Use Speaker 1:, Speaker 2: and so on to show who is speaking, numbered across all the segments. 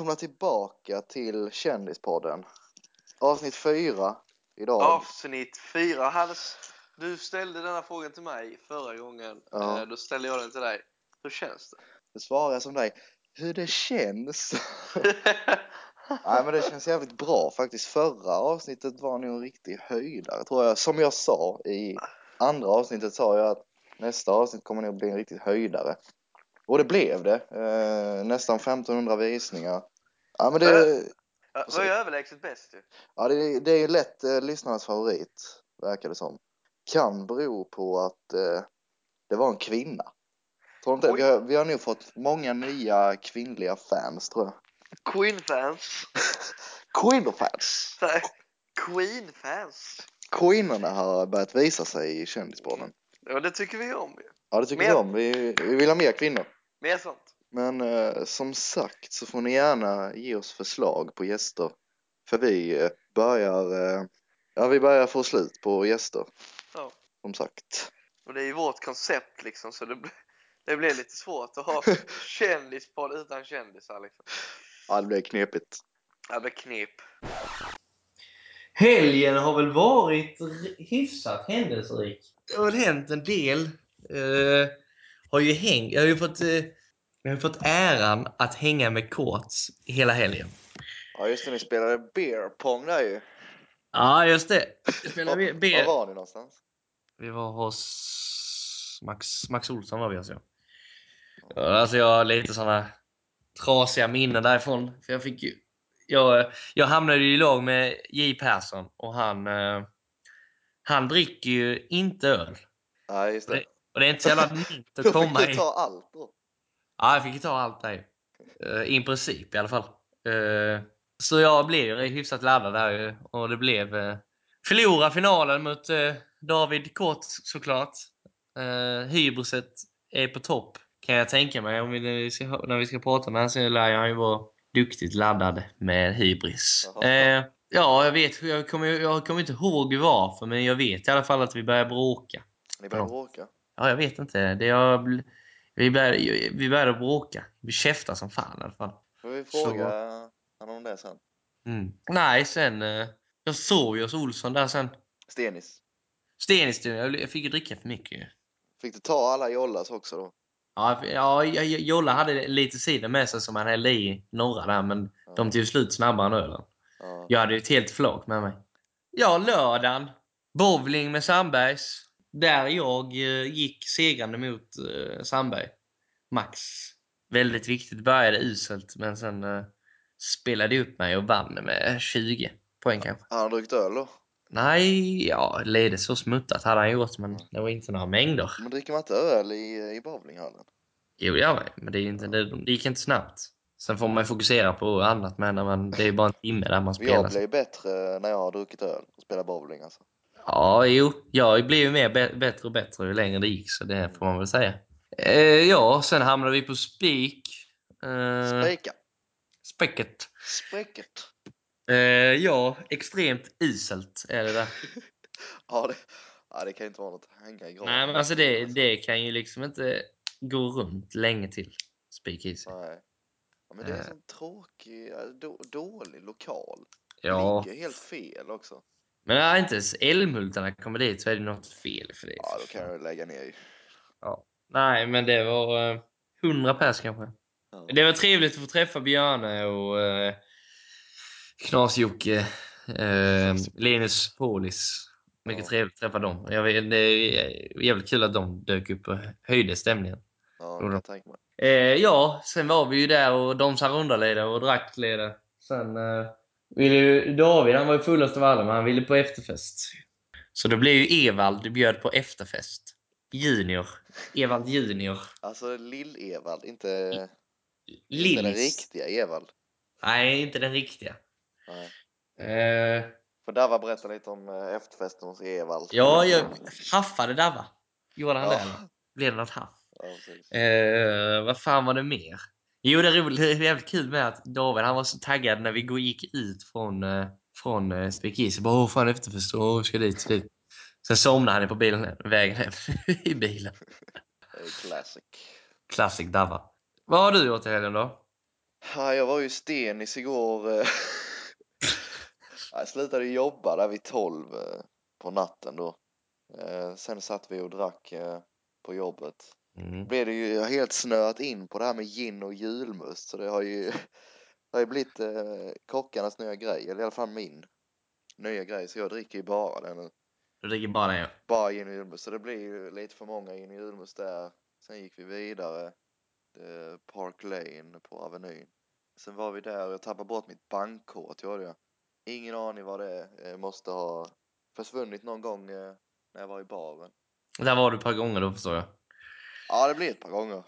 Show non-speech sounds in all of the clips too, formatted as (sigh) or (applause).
Speaker 1: välkomna tillbaka till Kändispodden. Avsnitt fyra idag.
Speaker 2: Avsnitt fyra. Hannes, du ställde denna frågan till mig förra gången.
Speaker 1: Ja.
Speaker 2: Eh, Då ställer jag den till dig. Hur känns
Speaker 1: Då svarar jag som dig. Hur det känns?
Speaker 2: det? (laughs)
Speaker 1: Nej men det känns jävligt bra faktiskt. Förra avsnittet var nog en riktig höjdare tror jag. Som jag sa i andra avsnittet sa jag att nästa avsnitt kommer nog bli en riktig höjdare. Och det blev det. Eh, nästan 1500 visningar. Ja men det,
Speaker 2: Ja, var ju överlägset bäst ju.
Speaker 1: ja, det, det är lätt eh, lyssnarnas favorit. Verkar det som. Kan bero på att eh, det var en kvinna. Tror inte? Vi har, vi har nog fått många nya kvinnliga fans tror jag.
Speaker 2: Queen-fans. (laughs) Nej, Queen-fans.
Speaker 1: Kvinnorna har börjat visa sig i Kändisbollen.
Speaker 2: Ja, det tycker vi om ju.
Speaker 1: Ja, det tycker
Speaker 2: Mer-
Speaker 1: vi om. Vi, vi vill ha mer kvinnor.
Speaker 2: Mer sånt.
Speaker 1: Men eh, som sagt så får ni gärna ge oss förslag på gäster. För vi eh, börjar, eh, ja vi börjar få slut på gäster.
Speaker 2: Ja.
Speaker 1: Som sagt.
Speaker 2: Och det är ju vårt koncept liksom, så det, blir- det blir lite svårt att ha (laughs) kändispodd utan kändisar liksom.
Speaker 1: Ja, det blir knepigt.
Speaker 2: Ja, Det blir knep.
Speaker 3: Helgen har väl varit hyfsat händelserik. Det har väl hänt en del. Eh, har ju häng, jag har ju fått, eh, jag har fått äran att hänga med Kåts hela helgen.
Speaker 1: Ja just det, ni spelade beer pong där ju.
Speaker 3: Ja, just det. Spelade
Speaker 1: Var,
Speaker 3: B-
Speaker 1: var var ni någonstans?
Speaker 3: Vi var hos Max, Max Olsson var vi alltså. Alltså jag har lite såna trasiga minnen därifrån. För jag fick ju... Jag, jag hamnade ju i lag med J Persson och han... eh, Han dricker ju inte öl.
Speaker 1: Nej just det.
Speaker 3: Och det är inte så jävla (laughs) nytt
Speaker 1: Då
Speaker 3: att
Speaker 1: fick
Speaker 3: komma
Speaker 1: du
Speaker 3: i.
Speaker 1: ta allt då.
Speaker 3: Ja, jag fick ju ta allt där ju. Eh, I princip i alla fall. Eh, så jag blev hyfsat laddad där ju. Och det blev... Uh, förlora finalen mot eh, David Kort såklart. Uh, hybriset är på topp kan jag tänka mig. Om vi, när, vi ska, när vi ska prata med honom så lär han ju vara duktigt laddad med hybris. Eh, ja, jag vet. Jag kommer, jag kommer inte ihåg varför, men jag vet i alla fall att vi börjar bråka.
Speaker 1: Ni började
Speaker 3: Ja.
Speaker 1: bråka.
Speaker 3: Ja, jag vet inte. Det bl- vi, började, vi började bråka. Vi käftade som fan i alla fall.
Speaker 1: Får vi
Speaker 3: Så-
Speaker 1: fråga honom om det sen.
Speaker 3: Mm. Nej, sen... Eh, jag såg ju hos Olsson där sen.
Speaker 1: Stenis.
Speaker 3: Stenistuen, jag, fick ju dricka för mycket.
Speaker 1: Fick du ta alla jollas också då?
Speaker 3: Ja, ja, ja, Jolla hade lite cider med sig som han hällde i norra där, men
Speaker 1: Ja.
Speaker 3: de tog slut snabbare än ölen.
Speaker 1: Ja.
Speaker 3: Jag hade ju ett helt flak med mig. Ja, lördagen. Bowling med Sandbergs. Där jag eh, gick segrande mot eh, Sandberg. Max. Väldigt viktigt. Började uselt, men sen eh, spelade upp mig och vann med 20 poäng kanske.
Speaker 1: Han har druckit öl då?
Speaker 3: Nej, ja, ledet så smuttat hade han gjort, men det var inte några mängder.
Speaker 1: Men dricker man inte öl i, i bowlinghallen?
Speaker 3: Jo, ja, men det, är inte, det, det gick inte snabbt. Sen får man fokusera på annat, men när man, det är bara en timme där man spelar.
Speaker 1: Jag blir bättre när jag har druckit öl och spelar bowling alltså.
Speaker 3: Ja, jo. Jag blev ju mer bä- bättre och bättre ju längre det gick, så det får man väl säga. Eh, ja, sen hamnade vi på spik. Eh,
Speaker 1: Spika.
Speaker 3: Späcket.
Speaker 1: Späcket.
Speaker 3: Eh, ja, extremt iselt är det där. (laughs)
Speaker 1: Ja det, ja, det kan ju inte vara något hänga.
Speaker 3: Nej, men alltså det, det kan ju liksom inte gå runt länge till. Spik is.
Speaker 1: Nej. Ja, men det är en
Speaker 3: Eh.
Speaker 1: sån tråkig, ja, då, dålig lokal.
Speaker 3: Ja,
Speaker 1: Ligger helt fel också.
Speaker 3: Men när inte ens älmhultarna kommer dit så är det något fel för det.
Speaker 1: Ja, då kan jag lägga ner ju.
Speaker 3: Nej, men det var eh, 100 pers kanske.
Speaker 1: Ja.
Speaker 3: Det var trevligt att få träffa Björne och eh, Knas-Jocke, eh, Linus Paulis. Mycket
Speaker 1: Ja.
Speaker 3: trevligt att träffa dem. Jag det är jävligt kul att de dök upp och höjde stämningen.
Speaker 1: Ja.
Speaker 3: Eh, ja, sen var vi ju där och dansade runda lite och drack lite. Sen eh, ville ju David, han var ju fullast av alla, men han ville på efterfest. Så då blev ju Evald bjöd på efterfest. Junior. Evald Junior.
Speaker 1: Alltså Lill-Evald, inte, inte den riktiga Evald.
Speaker 3: Nej, inte den riktiga.
Speaker 1: Nej.
Speaker 3: Eh,
Speaker 1: För Dava berättade lite om eh, efterfesten hos Evald.
Speaker 3: ja, jag haffade Dava. Gjorde han
Speaker 1: Ja.
Speaker 3: det? Blev det något haff?
Speaker 1: Ja.
Speaker 3: Eh, vad fan var det mer? Jo, det är roligt. Det är jävligt kul med att David han var så taggad när vi gick ut från, eh, från eh, Spikis. Bara, åh fan efterfest, vi ska dit, dit. Sen somnade han på bilen, vägen hem (laughs) i bilen.
Speaker 1: Classic.
Speaker 3: Classic Dava. Vad har du gjort i helgen då?
Speaker 1: Ja, jag var ju stenis igår. eh. (laughs) Jag slutade jobba där vid 12 eh, på natten då. Sen satt vi och drack på jobbet.
Speaker 3: Mm.
Speaker 1: blev det ju jag har helt snöat in på det här med gin och julmust så det har ju, det har ju blivit eh, kockarnas nya grej, eller i alla fall min nya grej så jag dricker ju bara den nu.
Speaker 3: Du dricker bara det.
Speaker 1: Bara gin och julmust så det blir ju lite för många gin och julmust där. Sen gick vi vidare, eh, Park Lane på Avenyn. Sen var vi där och jag tappade bort mitt bankkort, gjorde jag. Ingen aning vad det är, eh, måste ha försvunnit någon gång eh, när jag var i baren.
Speaker 3: Där var du ett par gånger då förstår jag.
Speaker 1: Ja, det blir ett par gånger.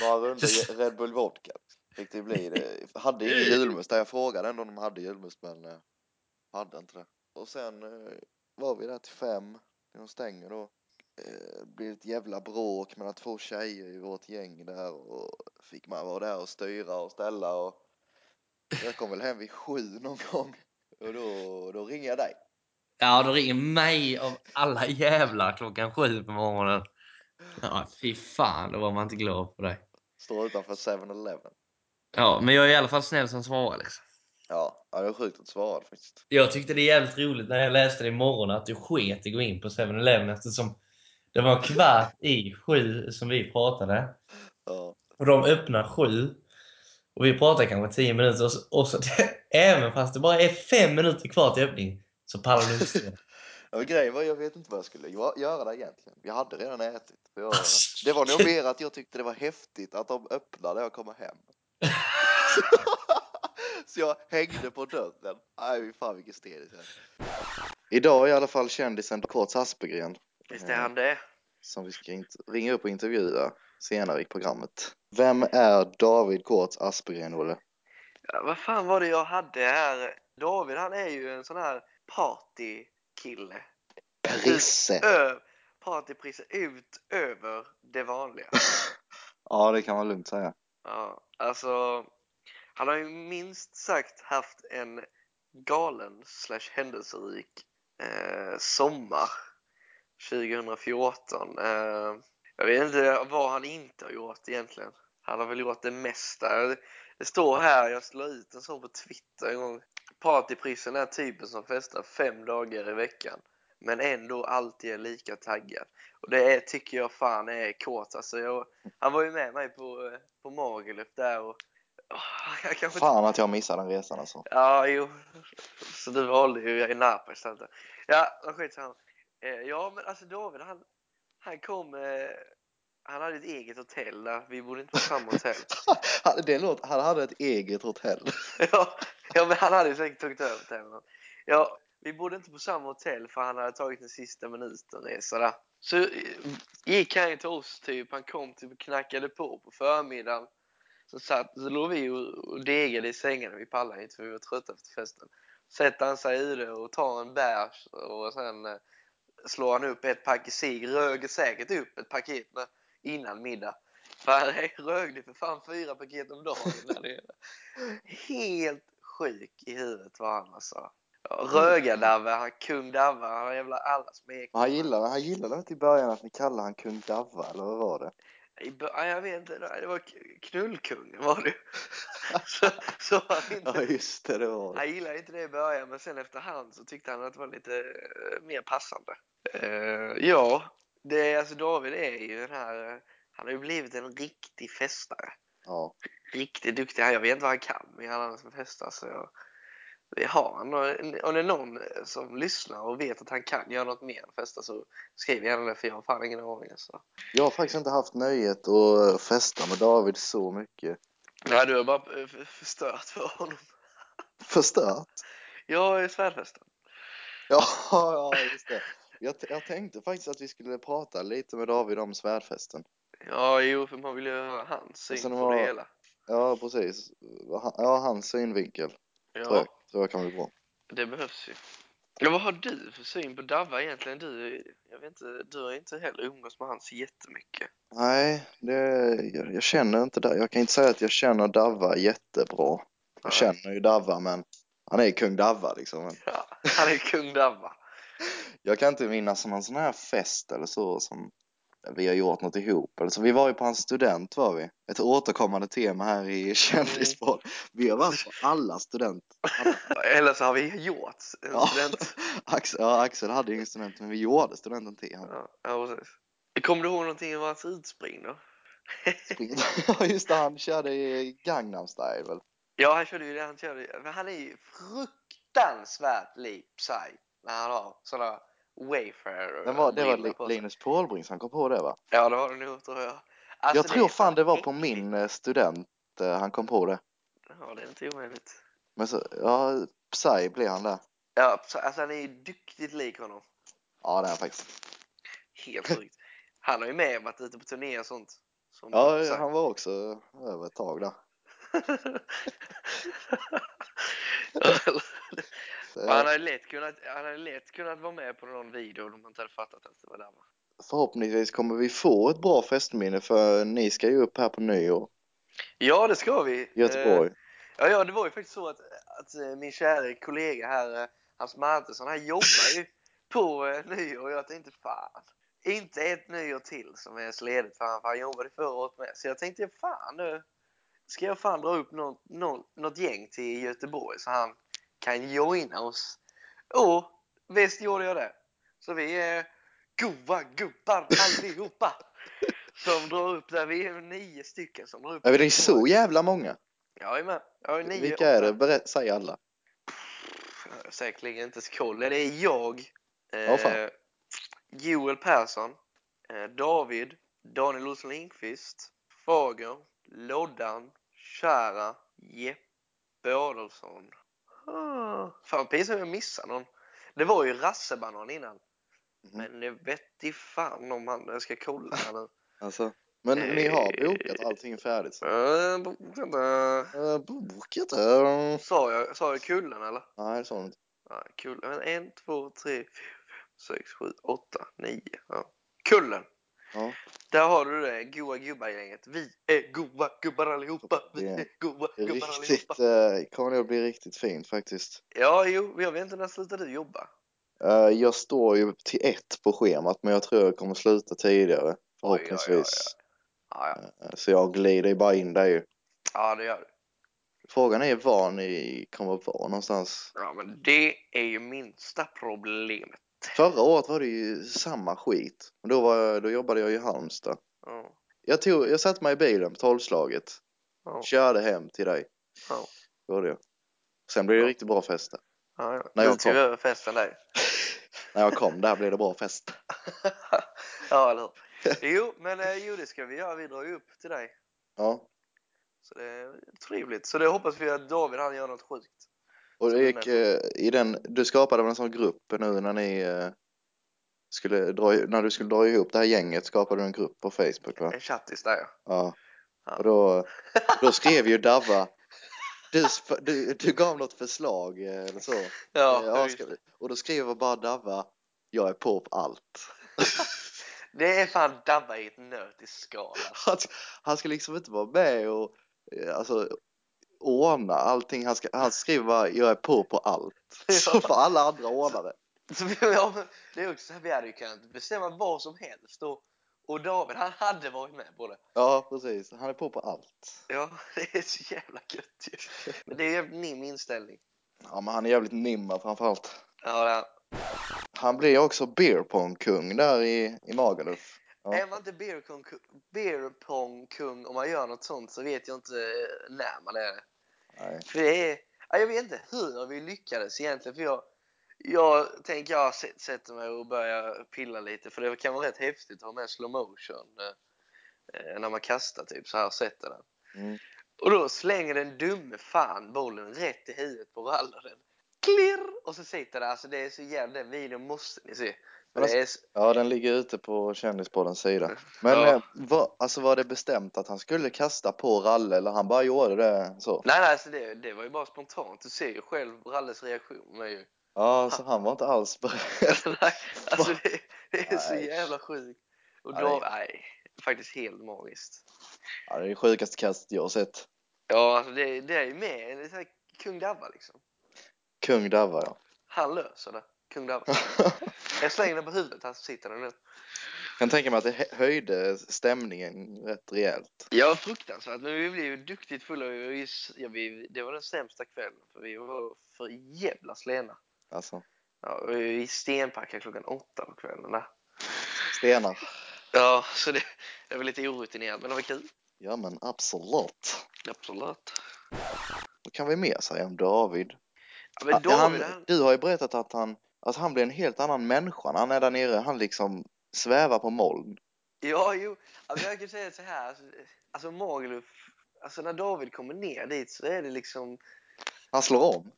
Speaker 1: Några (laughs) rundor Red Bull vodka fick det bli. Det hade ingen julmust där. Jag frågade ändå om de hade julmust men eh, hade inte det. Och sen eh, var vi där till fem när de stänger då. Eh, Det blev ett jävla bråk mellan två tjejer i vårt gäng där och fick man vara där och styra och ställa och jag kom väl hem vid sju någon gång och då, då ringer jag dig.
Speaker 3: Ja, du ringer mig av alla jävlar klockan sju på morgonen. Ja, fy fan, då var man inte glad på dig.
Speaker 1: Står utanför 7-Eleven.
Speaker 3: Ja, men jag är i alla fall snäll som svarar liksom.
Speaker 1: Ja, ja, det var sjukt att svara faktiskt.
Speaker 3: Jag tyckte det är jävligt roligt när jag läste det imorgon att du sket i att gå in på 7-Eleven eftersom det var kvart i sju som vi pratade.
Speaker 1: Ja.
Speaker 3: Och de öppnar sju. Och vi pratar kanske tio minuter och så, och så (laughs) även fast det bara är fem minuter kvar till öppning så pallar du inte.
Speaker 1: Ja, grejen var jag vet inte vad jag skulle gö- göra där egentligen. Jag hade redan ätit. Jag, det var nog mer att jag tyckte det var häftigt att de öppnade när jag kommer hem. (laughs) så jag hängde på dörren. Nej, fy fan vilken stenis jag. Idag är i alla fall kändisen Kurt Aspegren
Speaker 2: Visst är han det?
Speaker 1: som vi ska ringa upp och intervjua senare i programmet. Vem är David Kurt Aspegren, Olle?
Speaker 2: Ja, vad fan var det jag hade här? David han är ju en sån här partykille.
Speaker 1: Prisse! (laughs)
Speaker 2: Ö, partypriser utöver det vanliga. (laughs)
Speaker 1: Ja, det kan man lugnt säga.
Speaker 2: Ja, alltså han har ju minst sagt haft en galen slash händelserik eh, sommar 2014. Eh, jag vet inte vad han inte har gjort egentligen. Han har väl gjort det mesta. Det står här, jag la ut en sån på Twitter en gång. Partyprisen är typen som festar fem dagar i veckan men ändå alltid är lika taggad. Och det är, tycker jag fan är kort. Alltså jag, han var ju med mig på, eh, på Magaluf där och jag kanske
Speaker 1: Fan att jag missade den resan alltså.
Speaker 2: Ja, jo. Så du valde ju i Napa istället. Ja, vad skitsamma. Eh, ja, men alltså David, han, han kom... Eh, han hade ett eget hotell där. Vi bodde inte på samma hotell. (laughs)
Speaker 1: Det låter, han hade ett eget hotell.
Speaker 2: ja, ja, men han hade ju säkert tagit över tävlingen. Ja, vi bodde inte på samma hotell för han hade tagit en sista minuten-resa där. Så eh, gick han ju till oss typ. Han kom typ och knackade på på förmiddagen. Så, satt, så låg vi och, degade i sängarna. Vi pallade inte för vi var trötta efter festen. Sätter han sig i det och tar en bärs och sen eh, slår han upp ett paket cigg. Röger säkert upp ett paket med, innan middag. För han (laughs) rögde för fan fyra paket om dagen där nere. Helt sjuk i huvudet var han alltså. Ja, Rögar-Davve, han kung Davve, han har jävla alla smeknamn.
Speaker 1: Han gillade, han gillade inte i början att ni kallade han kung Davva, eller vad var det?
Speaker 2: Ja, jag vet inte, det var knullkungen var det (laughs) så, så han,
Speaker 1: Ja
Speaker 2: inte,
Speaker 1: just det, det var det.
Speaker 2: han gillade inte det i början men sen efterhand så tyckte han att det var lite eh, mer passande. Eh, ja, det alltså David är ju den här, eh, han har ju blivit en riktig festare.
Speaker 1: Ja.
Speaker 2: Riktigt duktig. Jag vet inte vad han kan men han är som festar så jag, det har han. Om det är någon eh, som lyssnar och vet att han kan göra något mer än festa så skriv gärna det för jag har fan ingen aning alltså.
Speaker 1: Jag har faktiskt inte haft nöjet att festa med David så mycket.
Speaker 2: Nej, du har bara eh, förstört för honom. (laughs)
Speaker 1: Förstört?
Speaker 2: Jag är svärdfesten.
Speaker 1: Ja, (laughs) ja just det. Jag, jag tänkte faktiskt att vi skulle prata lite med David om svärdfesten.
Speaker 2: Ja, jo, för man vill ju höra hans syn på det hela.
Speaker 1: Ja, precis. Ja, hans synvinkel tror
Speaker 2: Ja,
Speaker 1: jag, tror jag kan bli bra.
Speaker 2: det behövs ju. Ja, vad har du för syn på Davva egentligen? Du, jag vet inte, du har inte heller umgås med hans jättemycket.
Speaker 1: Nej, det, jag, jag känner inte det. Jag kan inte säga att jag känner Davva jättebra. Jag
Speaker 2: Nej.
Speaker 1: känner ju Davva, men han är kung Davva liksom.
Speaker 2: Ja, han är kung Davva. (laughs)
Speaker 1: Jag kan inte minnas någon sån här fest eller så som vi har gjort något ihop. Alltså, vi var ju på hans student var vi. Ett återkommande tema här i Kändispodd. Vi har varit på alla student.
Speaker 2: Eller så har vi gjort en
Speaker 1: Ja.
Speaker 2: student. (laughs)
Speaker 1: Axel, ja, Axel hade ju ingen student men vi gjorde studenten till honom.
Speaker 2: Ja, ja, precis. Kommer du ihåg någonting om hans utspring då? (laughs)
Speaker 1: Ja just det, han körde i Gangnam style väl?
Speaker 2: Ja, han körde ju det. Han, körde, men han är ju fruktansvärt lik Psy när han har sådana Wayfarer
Speaker 1: Det var, det var. Linus Pålbring som kom på det va?
Speaker 2: Ja, det var det nog tror jag. Alltså,
Speaker 1: jag tror fan det var på min eh, student eh, han kom på det.
Speaker 2: Ja, det är inte omöjligt.
Speaker 1: Men så, ja, Psy blev han där.
Speaker 2: Ja, så- alltså han är ju duktigt lik honom.
Speaker 1: Ja det är han faktiskt.
Speaker 2: Helt sjukt. Han har ju med varit ute på turné och sånt.
Speaker 1: Ja,
Speaker 2: Psy.
Speaker 1: han var också över ett tag där. (laughs) (laughs) (laughs)
Speaker 2: Och han hade lätt kunnat, han hade lätt kunnat vara med på någon video om man inte hade fattat att det var där va?
Speaker 1: Förhoppningsvis kommer vi få ett bra festminne för ni ska ju upp här på nyår
Speaker 2: Ja, det ska vi.
Speaker 1: i Göteborg.
Speaker 2: Eh, ja, ja, det var ju faktiskt så att, att eh, min kära kollega här, eh, Hans Martinsson, han jobbar ju (laughs) på eh, nyår och jag tänkte fan, inte ett nyår till som är så för han, för han jobbade förra året med. Så jag tänkte fan nu ska jag fan dra upp något, något, något gäng till Göteborg så han kan joina oss. Och visst gjorde jag det. Så vi är goa gubbar allihopa. (laughs) Som drar upp där, vi är nio stycken som drar upp.
Speaker 1: Ja, det är så jävla många.
Speaker 2: Med. Jag är nio.
Speaker 1: Vilka är det? Berätt, säg alla.
Speaker 2: Jag har säkerligen inte koll. Det är jag, eh, Joel Persson, eh, David, Daniel Olsson Lindqvist, Fager, Loddan, Kära, Jeppe Adolfsson. Ah, fan, precis som jag missade någon. Det var ju Rassebanan innan.
Speaker 1: Mhm.
Speaker 2: Men det vet i fan om han, jag ska kolla här nu. (laughs)
Speaker 1: Alltså, men ni har bokat allting färdigt? Så.
Speaker 2: Eh, vänta.
Speaker 1: Uh, bokat?
Speaker 2: Sa jag, sa jag kullen eller?
Speaker 1: Nej, det sa du inte.
Speaker 2: Ja, kul. Men en, två, tre, fyra, fem, sex, sju, åtta, nio. Ja. Kullen.
Speaker 1: Ja.
Speaker 2: Där har du det goa gubbar-gänget. Vi är goa gubbar allihopa. Vi
Speaker 1: är
Speaker 2: goa gubbar
Speaker 1: Riktigt,
Speaker 2: allihopa.
Speaker 1: uh, kommer nog bli riktigt fint faktiskt.
Speaker 2: Ja, jo, jag vet inte när slutar du jobba?
Speaker 1: Eh, jag står ju till ett på schemat men jag tror jag kommer sluta tidigare
Speaker 2: Oj,
Speaker 1: förhoppningsvis.
Speaker 2: Ja, ja.
Speaker 1: Eh, Så jag glider ju bara in där ju.
Speaker 2: ja, det gör du.
Speaker 1: Frågan är var ni kommer vara någonstans.
Speaker 2: Ja, men det är ju minsta problemet.
Speaker 1: Förra året var det ju samma skit. Och Då, var jag, då jobbade jag i Halmstad.
Speaker 2: Ja,
Speaker 1: Jag, tog, jag satte mig i bilen på tolvslaget.
Speaker 2: ja,
Speaker 1: Körde hem till dig.
Speaker 2: ja.
Speaker 1: Gjorde jag. Sen blev det
Speaker 2: Ja.
Speaker 1: riktigt bra fest där.
Speaker 2: ja, ja.
Speaker 1: När jag
Speaker 2: Du tog över festen där. (laughs)
Speaker 1: När jag kom där blev det bra fest. (laughs)
Speaker 2: ja, eller hur? Jo, men eh, jo, det ska vi göra. Vi drar ju upp till dig.
Speaker 1: Ja.
Speaker 2: Så det är trevligt. Så det hoppas vi att David han gör något sjukt.
Speaker 1: Och det gick eh, i den, du skapade väl en sån grupp nu när ni eh, skulle dra, när du skulle dra ihop det här gänget skapade du en grupp på Facebook va?
Speaker 2: En chattis där ja.
Speaker 1: Ja.
Speaker 2: Ja.
Speaker 1: Och då, (laughs) då skrev ju Davva, du, du, du gav något förslag eh, eller så.
Speaker 2: Ja,
Speaker 1: vi- och då skrev jag bara Davva, jag är på på allt. (laughs)
Speaker 2: det är fan dabba i ett nöt i skala.
Speaker 1: Han, han ska liksom inte vara med och alltså, ordna allting. Han, ska, han skriver bara, jag är på på allt. (laughs) Så
Speaker 2: Ja.
Speaker 1: får alla andra ordna det.
Speaker 2: Så vi, ja, det är också så här, vi hade ju kunnat bestämma vad som helst och, och David han hade varit med på det.
Speaker 1: Ja, precis. Han är på på allt.
Speaker 2: Ja, (laughs) det är så jävla gött ju. Men det är ju min inställning.
Speaker 1: Ja, men han är jävligt nimma framförallt.
Speaker 2: Ja, det är.
Speaker 1: Han blir också beer pong-kung där i, i Magaluf. Ja.
Speaker 2: Är man inte beer pong, beer pong kung om man gör något sånt så vet jag inte när man är det.
Speaker 1: Nej.
Speaker 2: För det är, ja, jag vet inte hur vi lyckades egentligen. För jag, jag tänker jag sätt- sätter mig och börjar pilla lite. För det kan vara rätt häftigt att ha med slow motion eh, eh, när man kastar typ så här och sätter den.
Speaker 1: Mm.
Speaker 2: Och då slänger den dumme fan bollen rätt i huvudet på rallaren. Klirr! Och så sitter det, alltså det är så jävla, den videon måste ni se. Är,
Speaker 1: Ja, den ligger ute på Kändispoddens sida. Men
Speaker 2: Ja.
Speaker 1: eh, var, alltså var det bestämt att han skulle kasta på Ralle eller han bara gjorde det så?
Speaker 2: nej, nej, alltså det, det var ju bara spontant. Du ser ju själv Ralles reaktion. Är ju,
Speaker 1: Ja, så han var inte alls beredd. (laughs)
Speaker 2: nej, alltså det, det är så
Speaker 1: Nej.
Speaker 2: jävla sjukt. Och
Speaker 1: Nej.
Speaker 2: då, nej, faktiskt helt magiskt.
Speaker 1: Ja, det är det sjukaste kastet jag har sett.
Speaker 2: Ja, alltså det, det är ju med, det är så här kung Davva liksom.
Speaker 1: Kung Davva, ja.
Speaker 2: Han löser det, kung Davva. (laughs) Jag slänger den på huvudet, här sitter den nu.
Speaker 1: kan tänka mig att det hö- höjde stämningen rätt rejält.
Speaker 2: Ja, fruktansvärt. Men vi blev ju duktigt fulla. Vi Ja, vi, det var den sämsta kvällen. För vi var för jävla slena.
Speaker 1: Alltså,
Speaker 2: Ja, vi stenpackade klockan åtta på kvällen där.
Speaker 1: stenar.
Speaker 2: Ja, så det, det var lite orutinerat, men det var kul.
Speaker 1: Ja men absolut.
Speaker 2: Absolut.
Speaker 1: Vad kan vi mer säga om David?
Speaker 2: Ja, men
Speaker 1: Ja,
Speaker 2: David,
Speaker 1: han,
Speaker 2: han,
Speaker 1: du har ju berättat att han, att han blir en helt annan människa när han är där nere. Han liksom svävar på moln.
Speaker 2: Ja, jo. Alltså, jag kan säga så här. Alltså, alltså Magaluf, alltså när David kommer ner dit så är det liksom...
Speaker 1: Han slår om.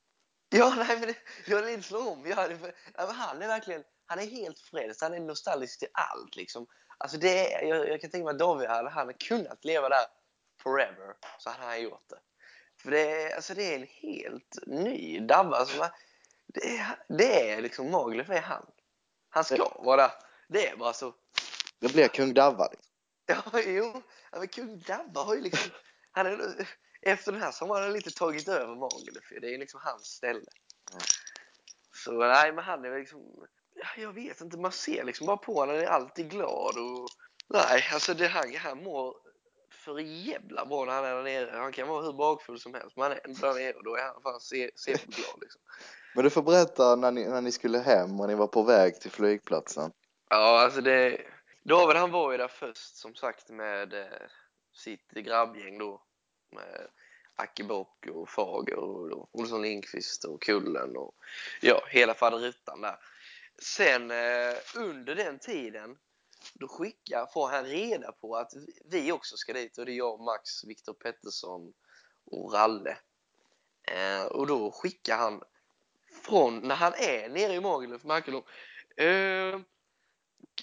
Speaker 2: Ja, nej men jag vill inte slå om. Ja, det, men han är verkligen, han är helt frälst. Han är nostalgisk till allt liksom. Alltså det är, jag, jag kan tänka mig att David hade han kunnat leva där forever så hade han gjort det. För det är, alltså det är en helt ny Dabba som är, det är, det är liksom Magaluf är han. Han ska vara. Det är bara så.
Speaker 1: Det blir kung Davva. Liksom.
Speaker 2: Ja, jo. Ja, men kung Dabba har ju liksom... Han är, efter den här så har han lite tagit över Magaluf. ju. Det är liksom hans ställe.
Speaker 1: Ja.
Speaker 2: Så nej, men han är väl liksom... ja, Jag vet inte, man ser liksom bara på honom. Han är alltid glad och... Nej, alltså det han, han mår för jävla bra när han är där nere. Han kan vara hur bakfull som helst, men han är ändå där nere och då är han fan se, se glad liksom.
Speaker 1: Men du får berätta när ni, när ni skulle hem och ni var på väg till flygplatsen.
Speaker 2: Ja, alltså det... David han var ju där först som sagt med eh, sitt grabbgäng då. Med Aki Bock och Fager och Olsson Lindqvist och Kullen och ja, hela faderuttan där. Sen eh, under den tiden då skickar, får han reda på att vi också ska dit och det är jag, Max, Viktor Pettersson och Ralle. Eh, och då skickar han från när han är nere i Magaluf, märker de, eh,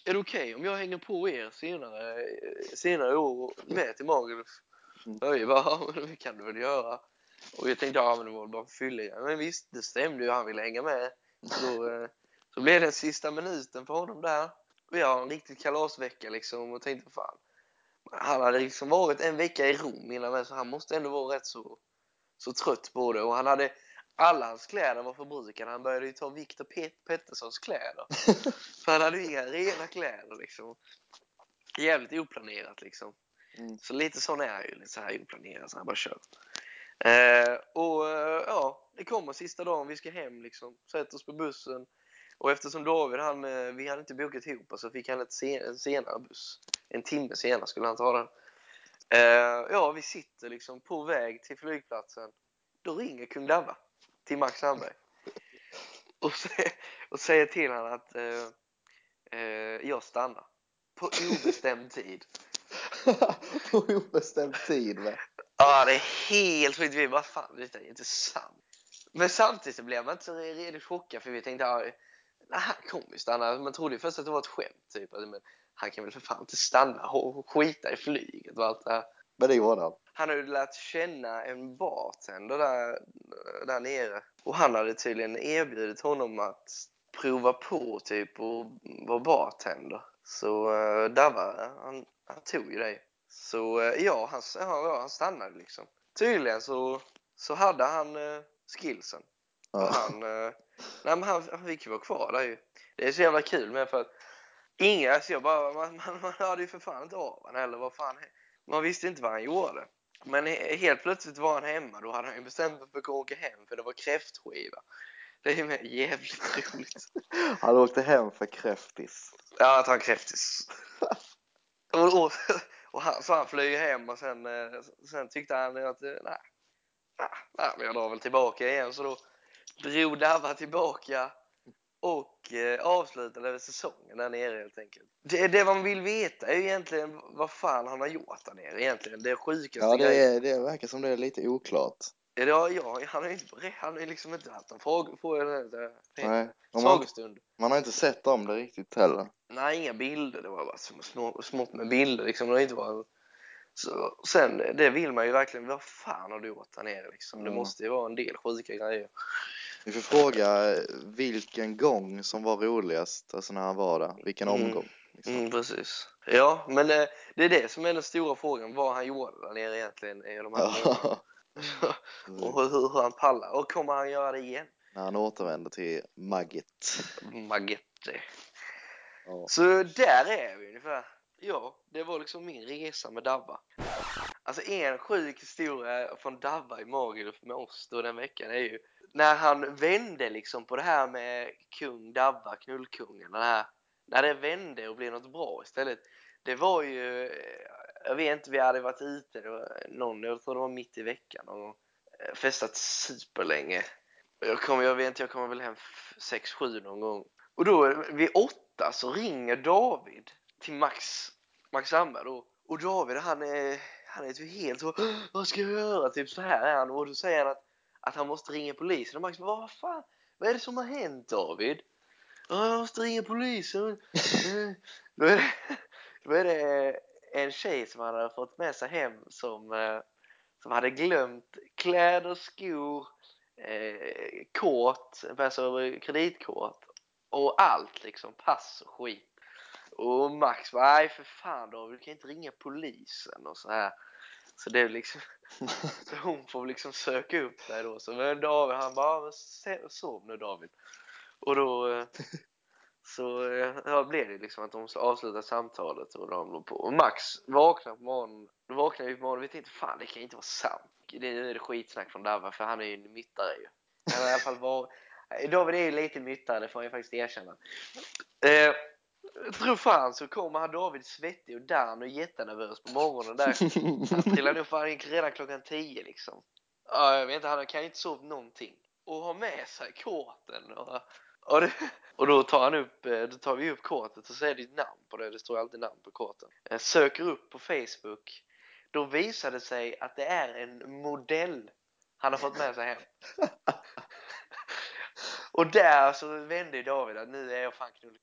Speaker 2: är det okej om jag hänger på er senare, senare år med till Magaluf?
Speaker 1: Mm.
Speaker 2: Ja, vi bara, ja, (laughs) men det kan du väl göra. Och jag tänkte, ja men det var bara fylliga. Men visst, det stämde ju, han ville hänga med. Så, eh, så blev det sista minuten för honom där. Jag har en riktigt kalasvecka liksom och tänkte, fan. Han hade liksom varit en vecka i Rom innan men så han måste ändå vara rätt så, så trött på det. Och han hade, alla hans kläder var förbrukade. Han började ju ta Viktor Pet- Petterssons kläder. (laughs) För han hade ju inga rena kläder liksom. Jävligt oplanerat liksom.
Speaker 1: Mm.
Speaker 2: Så lite sån är jag ju, lite så här oplanerad, så här bara kör. Eh, och eh, ja, det kommer sista dagen, vi ska hem liksom, sätter oss på bussen. Och eftersom David, han, eh, vi hade inte bokat ihop så fick han ett sen, en senare buss. En timme senare skulle han ta den. Eh, ja, vi sitter liksom på väg till flygplatsen. Då ringer kung Dabba till Max Sandberg. Och, sä- och säger till honom att eh, eh, jag stannar. På obestämd tid. (laughs)
Speaker 1: på obestämd tid va?
Speaker 2: Ja, det är helt sjukt. Vi bara, fan, detta är inte sant. Men samtidigt så blev man inte så redigt chockad för vi tänkte, ja, nej, han kommer ju stanna. Man trodde ju först att det var ett skämt, typ. Men han kan väl för fan inte stanna och skita i flyget och allt det här.
Speaker 1: Men det gjorde han.
Speaker 2: Han hade lärt känna en bartender där, där nere. Och han hade tydligen erbjudit honom att prova på typ och vara bartender. Så uh, Dabba, han, han tog ju det. Så eh, ja, han, ja, han stannade liksom. Tydligen så, så hade han uh, skillsen.
Speaker 1: Ja.
Speaker 2: han, eh, nej, men han, han fick ju vara kvar där ju. Det är så jävla kul med för att inga, alltså jag bara, man, man, man hörde ju för fan inte av honom eller vad fan. Man visste inte vad han gjorde. Men he- helt plötsligt var han hemma, då hade han ju bestämt sig för att åka hem för det var kräftskiva. Det är ju med jävligt roligt. (laughs)
Speaker 1: Han åkte hem för kräftis.
Speaker 2: Ja, att han kräftis. (laughs) och, och, och han, så han flyger hem och sen, eh, sen tyckte han att eh, nej, nej, nej, men jag drar väl tillbaka igen. Så då drog Dabba tillbaka och eh, avslutade säsongen där nere helt enkelt. Det, det man vill veta är ju egentligen vad fan han har gjort där nere egentligen. Det sjukaste
Speaker 1: Ja, det, är, det verkar som det är lite oklart.
Speaker 2: Ja, ja, han har ju inte, han har liksom inte haft en fråga på en sagostund.
Speaker 1: man har inte sett om det riktigt heller.
Speaker 2: Nej, inga bilder. Det var bara små, små, smått med bilder liksom. Det har inte varit... Så, sen, det vill man ju verkligen. Vad fan har du gjort där nere liksom? Det
Speaker 1: Mm.
Speaker 2: måste ju vara en del sjuka grejer.
Speaker 1: Vi får fråga vilken gång som var roligast, alltså när han var där. Vilken
Speaker 2: Mm.
Speaker 1: omgång. Liksom.
Speaker 2: Mm, precis. Ja, men eh, det är det som är den stora frågan. Vad han gjorde där nere egentligen i de här.
Speaker 1: Ja. (laughs)
Speaker 2: Och hur, hur han pallar. Och kommer han göra det igen?
Speaker 1: när han återvänder till Magget.
Speaker 2: Magette.
Speaker 1: Ja.
Speaker 2: Så där är vi ungefär. Ja, det var liksom min resa med Dabba. Alltså en sjuk historia från Dabba i Magaluf med oss då den veckan är ju när han vände liksom på det här med kung Dabba, knullkungen, den här, när det vände och blev något bra istället. Det var ju, eh, jag vet inte, vi hade varit ute, det var någon, jag tror det var mitt i veckan och eh, festat superlänge. Jag kommer, jag vet inte, jag kommer väl hem 6-7 någon gång. Och då vid åtta så ringer David till Max, Max Hammar då. Och David han är, han är typ helt så, vad ska jag göra? Typ så här är han. Och då säger han att, att han måste ringa polisen. Och Max bara, vad fan, vad är det som har hänt David? Ja, jag måste ringa polisen. (laughs) Eh, då, är det, då är det en tjej som han hade fått med sig hem som, eh, som hade glömt kläder, skor, eh, kort, alltså kreditkort och allt liksom, pass och skit. Och Max bara, nej för fan David, du kan inte ringa polisen och så här. Så det är liksom, (laughs) så hon får liksom söka upp dig då. Så men David han bara, "Men se- sov nu David. Och då eh, (laughs) så eh, ja, blev det liksom att de avslutade samtalet och de låg på. Och Max vaknar på morgonen, då vaknar vi på morgonen och vi tänkte fan det kan inte vara sant. Det är det skitsnack från Dabba för han är ju en myttare ju. Han i alla fall var, David är ju lite myttare, det får jag faktiskt erkänna. (laughs) Eh, Tro fan så kommer han David svettig och dan och jättenervös på morgonen där. Han (laughs) trillade nog fan in redan klockan 10 liksom. Ja, jag vet inte, han kan ju inte sovit någonting. Och har med sig korten och, och, det, och då tar han upp, eh, då tar vi upp kortet och så är det ett namn på det, det står alltid namn på korten. Jag söker upp på Facebook, då visar det sig att det är en modell han har fått med sig hem. (laughs) Och där så vände David att nu är jag fan knull.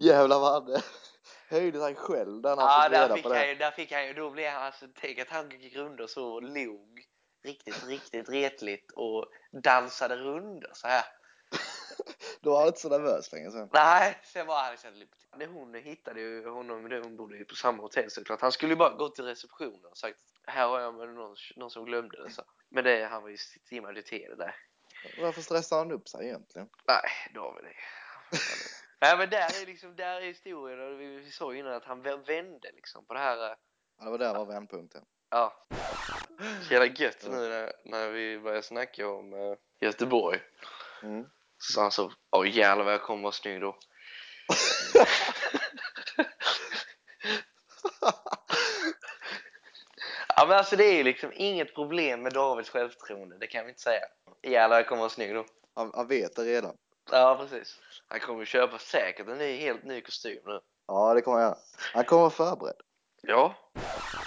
Speaker 1: Jävlar vad han (laughs) höjde sig själv där han
Speaker 2: Ja, där fick, han
Speaker 1: det.
Speaker 2: ju, där fick han ju, då blev han alltså, tänk att han gick runt och så och log riktigt, riktigt retligt och dansade runder så här. (laughs)
Speaker 1: Då var han inte så nervös längre sen.
Speaker 2: Nej, sen var han liksom lite... Hon hittade ju honom, hon bodde ju på samma hotell såklart. Han skulle ju bara gå till receptionen och sagt här har jag med någon, någon som glömde det. Så. Men det, han var ju stimmade till det där.
Speaker 1: Varför stressar han upp sig egentligen?
Speaker 2: Nej, David. Nej men där är liksom, där är historien och vi, vi ju innan att han vä- vände liksom på det här eh,
Speaker 1: Ja, det var där var vändpunkten.
Speaker 2: Ja. Så jävla gött nu när, när vi började snacka om eh, Göteborg.
Speaker 1: Mm.
Speaker 2: Så sa han så, åh jävlar vad jag kommer vara snygg då. (laughs) ja men alltså det är ju liksom inget problem med Davids självförtroende, det kan vi inte säga. Jävlar jag kommer vara snygg då.
Speaker 1: Han, han vet det redan.
Speaker 2: Ja precis. Han kommer köpa säkert en ny, helt ny kostym nu.
Speaker 1: Ja, det kommer jag göra. Han kommer vara förberedd.
Speaker 2: Ja.